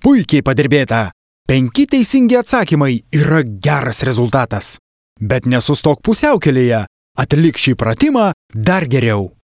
Puikiai padirbėta. Penki teisingi atsakymai yra geras rezultatas. Bet nesustok pusiaukelėje. Atlik šį pratimą dar geriau.